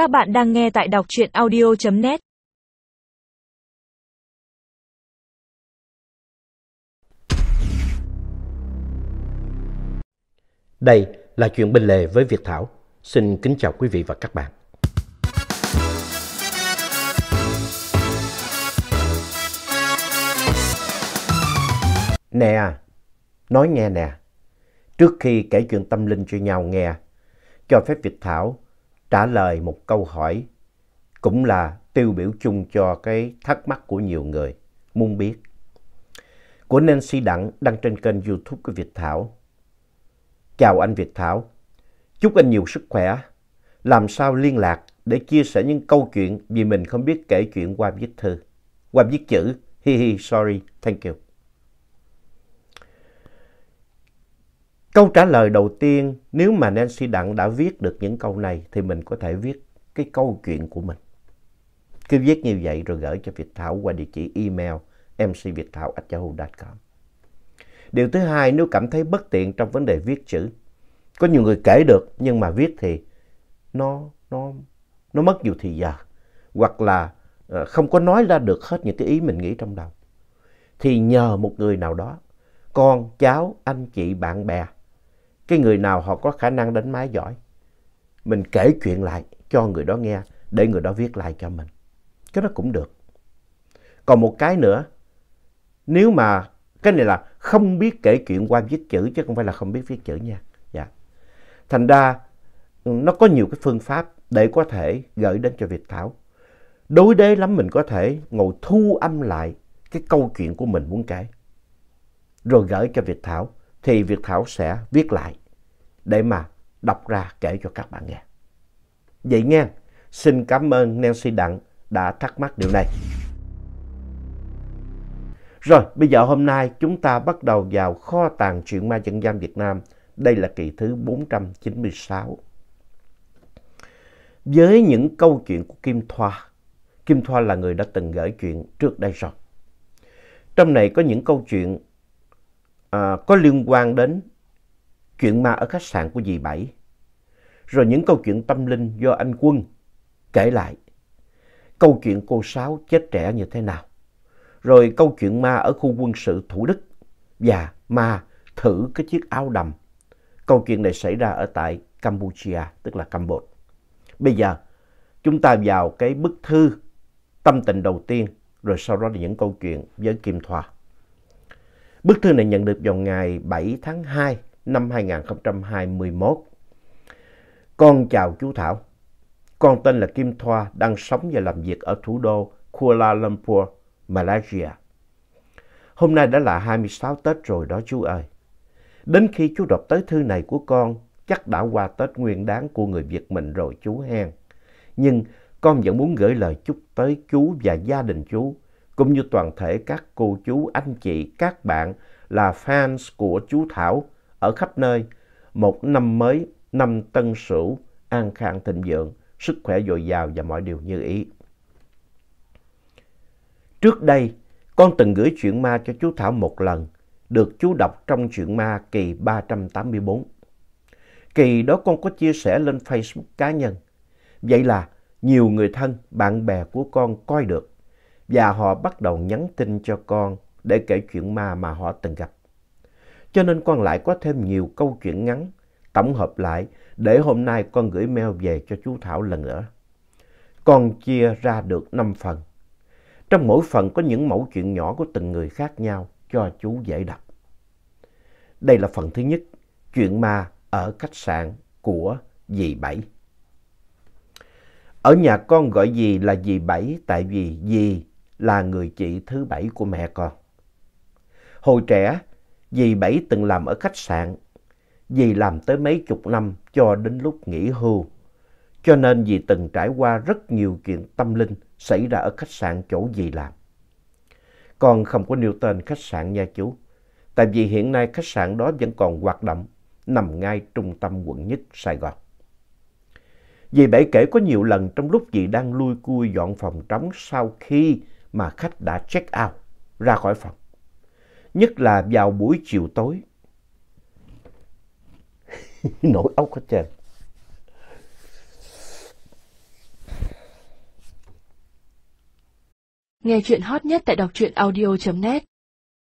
Các bạn đang nghe tại đọc truyện audio.net Đây là chuyện bên lề với Việt Thảo. Xin kính chào quý vị và các bạn. Nè, nói nghe nè, trước khi kể chuyện tâm linh cho nhau nghe, cho phép Việt Thảo trả lời một câu hỏi cũng là tiêu biểu chung cho cái thắc mắc của nhiều người muốn biết. Của Nancy Đặng đăng trên kênh youtube của Việt Thảo. Chào anh Việt Thảo, chúc anh nhiều sức khỏe. Làm sao liên lạc để chia sẻ những câu chuyện vì mình không biết kể chuyện qua viết thư, qua viết chữ. Hi hi, sorry, thank you. Câu trả lời đầu tiên, nếu mà Nancy Đặng đã viết được những câu này thì mình có thể viết cái câu chuyện của mình. Cứ viết như vậy rồi gửi cho Việt Thảo qua địa chỉ email mcvietthao.yahoo.com. Điều thứ hai, nếu cảm thấy bất tiện trong vấn đề viết chữ, có nhiều người kể được nhưng mà viết thì nó, nó, nó mất nhiều thời giờ. Hoặc là ờ, không có nói ra được hết những cái ý mình nghĩ trong đầu. Thì nhờ một người nào đó, con, cháu, anh chị, bạn bè, cái người nào họ có khả năng đánh máy giỏi, mình kể chuyện lại cho người đó nghe để người đó viết lại cho mình. Cái đó cũng được. Còn một cái nữa, nếu mà cái này là không biết kể chuyện qua viết chữ chứ không phải là không biết viết chữ nha. Dạ. Thành ra ừ, nó có nhiều cái phương pháp để có thể gửi đến cho Việt Thảo. Đối đế lắm mình có thể ngồi thu âm lại cái câu chuyện của mình muốn kể. Rồi gửi cho Việt Thảo thì Việt Thảo sẽ viết lại để mà đọc ra kể cho các bạn nghe. Vậy nghe, xin cảm ơn Nancy Đặng đã thắc mắc điều này. Rồi, bây giờ hôm nay chúng ta bắt đầu vào kho tàng truyện ma dân gian Việt Nam. Đây là kỳ thứ 496. Với những câu chuyện của Kim Thoa, Kim Thoa là người đã từng gửi chuyện trước đây rồi. Trong này có những câu chuyện à, có liên quan đến chuyện ma ở khách sạn của dì Bảy. Rồi những câu chuyện tâm linh do anh Quân kể lại. Câu chuyện cô Sáu chết trẻ như thế nào. Rồi câu chuyện ma ở khu quân sự Thủ Đức và ma thử cái chiếc áo đầm. Câu chuyện này xảy ra ở tại Campuchia, tức là Campuchia. Bây giờ chúng ta vào cái bức thư tâm tình đầu tiên, rồi sau đó là những câu chuyện với Kim Thoa. Bức thư này nhận được vào ngày 7 tháng 2 năm 2021. Con chào chú Thảo. Con tên là Kim Thoa, đang sống và làm việc ở thủ đô Kuala Lumpur, Malaysia. Hôm nay đã là 26 Tết rồi đó chú ơi. Đến khi chú đọc tới thư này của con, chắc đã qua Tết nguyên đáng của người Việt mình rồi chú hen. Nhưng con vẫn muốn gửi lời chúc tới chú và gia đình chú, cũng như toàn thể các cô chú, anh chị, các bạn là fans của chú Thảo ở khắp nơi. Một năm mới, năm tân sửu, an khang thịnh vượng, sức khỏe dồi dào và mọi điều như ý. Trước đây, con từng gửi chuyện ma cho chú Thảo một lần, được chú đọc trong chuyện ma kỳ 384. Kỳ đó con có chia sẻ lên Facebook cá nhân. Vậy là nhiều người thân, bạn bè của con coi được và họ bắt đầu nhắn tin cho con để kể chuyện ma mà họ từng gặp. Cho nên con lại có thêm nhiều câu chuyện ngắn, tổng hợp lại để hôm nay con gửi mail về cho chú Thảo lần nữa. Con chia ra được 5 phần. Trong mỗi phần có những mẫu chuyện nhỏ của từng người khác nhau cho chú dễ đọc. Đây là phần thứ nhất, chuyện ma ở khách sạn của dì Bảy. Ở nhà con gọi dì là dì Bảy tại vì dì là người chị thứ bảy của mẹ con. Hồi trẻ, dì Bảy từng làm ở khách sạn. Dì làm tới mấy chục năm cho đến lúc nghỉ hưu. Cho nên dì từng trải qua rất nhiều chuyện tâm linh xảy ra ở khách sạn chỗ dì làm. Con không có nêu tên khách sạn nha chú. Tại vì hiện nay khách sạn đó vẫn còn hoạt động, nằm ngay trung tâm quận nhất Sài Gòn. Dì Bảy kể có nhiều lần trong lúc dì đang lui cui dọn phòng trống sau khi mà khách đã check out ra khỏi phòng nhất là vào buổi chiều tối. Nổi ốc hết trơn. Nghe chuyện hot nhất tại đọc truyện audio.net